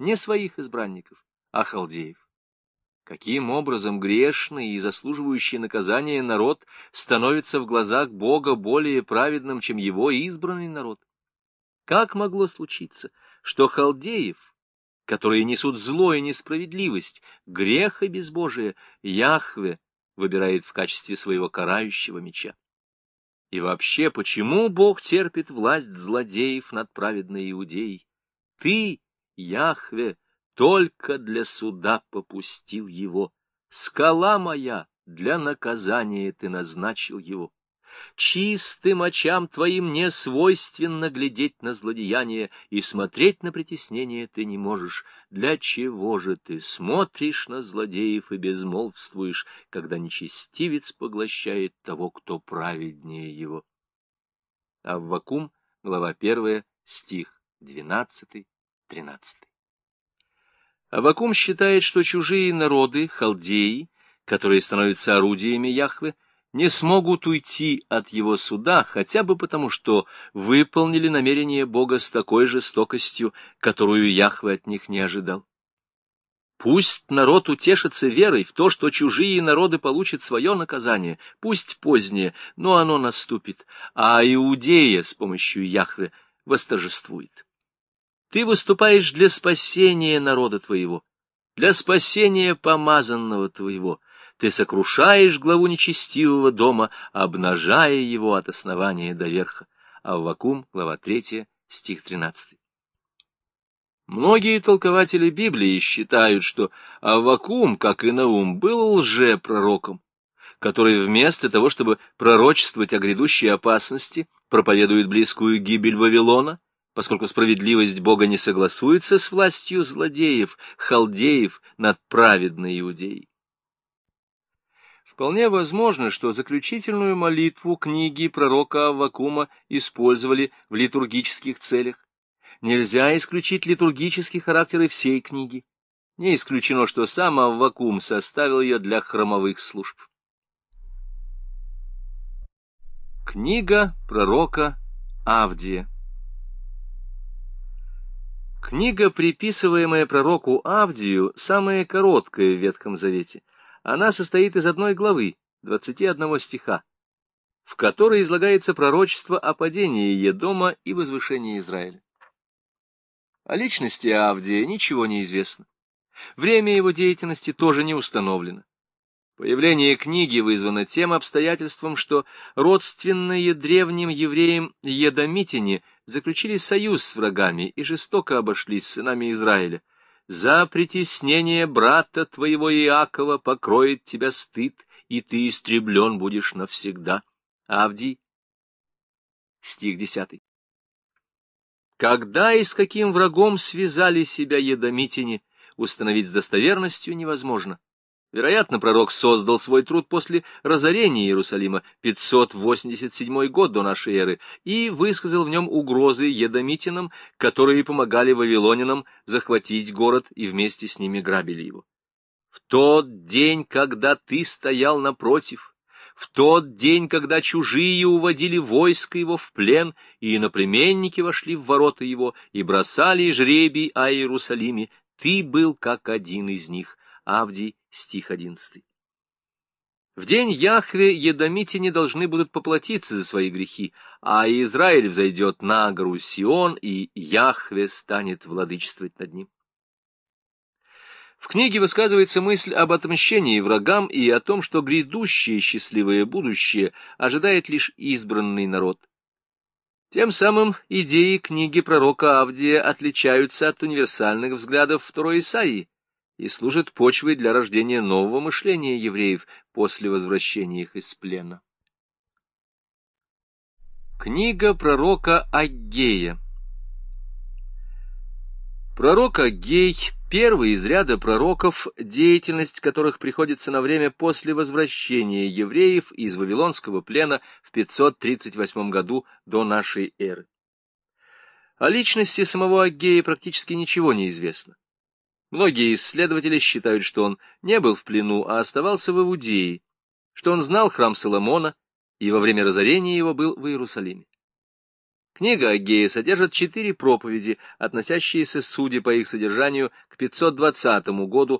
не своих избранников, а халдеев. Каким образом грешный и заслуживающий наказания народ становится в глазах Бога более праведным, чем его избранный народ? Как могло случиться, что халдеев, которые несут зло и несправедливость, грех и безбожие, Яхве выбирает в качестве своего карающего меча? И вообще, почему Бог терпит власть злодеев над праведной Иудеей? Ты, Яхве, только для суда попустил его. Скала моя, для наказания ты назначил его. Чистым очам твоим не свойственно глядеть на злодеяние, и смотреть на притеснение ты не можешь. Для чего же ты смотришь на злодеев и безмолвствуешь, когда нечестивец поглощает того, кто праведнее его? Аввакум, глава 1, стих 12-13. Авакум считает, что чужие народы, халдеи, которые становятся орудиями Яхве, не смогут уйти от его суда, хотя бы потому, что выполнили намерение Бога с такой жестокостью, которую Яхве от них не ожидал. Пусть народ утешится верой в то, что чужие народы получат свое наказание, пусть позднее, но оно наступит, а Иудея с помощью Яхве восторжествует. Ты выступаешь для спасения народа твоего, для спасения помазанного твоего. Ты сокрушаешь главу нечестивого дома, обнажая его от основания до верха. Аввакум, глава 3, стих 13. Многие толкователи Библии считают, что Аввакум, как и Наум, был лжепророком, который вместо того, чтобы пророчествовать о грядущей опасности, проповедует близкую гибель Вавилона, поскольку справедливость Бога не согласуется с властью злодеев, халдеев над праведной Иудеей. Вполне возможно, что заключительную молитву книги пророка Аввакума использовали в литургических целях. Нельзя исключить литургический характер и всей книги. Не исключено, что сам Аввакум составил ее для храмовых служб. Книга пророка Авдия Книга, приписываемая пророку Авдию, самая короткая в Ветхом Завете. Она состоит из одной главы, 21 стиха, в которой излагается пророчество о падении Едома и возвышении Израиля. О личности Авдия ничего не известно. Время его деятельности тоже не установлено. Появление книги вызвано тем обстоятельством, что родственные древним евреям едомитяне заключили союз с врагами и жестоко обошлись с сынами Израиля. За притеснение брата твоего Иакова покроет тебя стыд, и ты истреблен будешь навсегда. Авдий, стих десятый. Когда и с каким врагом связали себя едомитяне, установить с достоверностью невозможно. Вероятно, пророк создал свой труд после разорения Иерусалима 587 год до нашей эры и высказал в нем угрозы едомитинам, которые помогали вавилонянам захватить город и вместе с ними грабили его. В тот день, когда ты стоял напротив, в тот день, когда чужие уводили войско его в плен, и иноплеменники вошли в ворота его и бросали жребий о Иерусалиме, ты был как один из них, Авдий стих 11. В день Яхве едомитяне должны будут поплатиться за свои грехи, а Израиль взойдет на гору Сион, и Яхве станет владычествовать над ним. В книге высказывается мысль об отмщении врагам и о том, что грядущее счастливое будущее ожидает лишь избранный народ. Тем самым идеи книги пророка Авдия отличаются от универсальных взглядов второй Исаии, и служит почвой для рождения нового мышления евреев после возвращения их из плена. Книга пророка Аггея Пророк Аггей — первый из ряда пророков, деятельность которых приходится на время после возвращения евреев из Вавилонского плена в 538 году до нашей эры. О личности самого Аггея практически ничего не известно. Многие исследователи считают, что он не был в плену, а оставался в Иудее, что он знал храм Соломона и во время разорения его был в Иерусалиме. Книга Агея содержит четыре проповеди, относящиеся, судя по их содержанию, к 520 году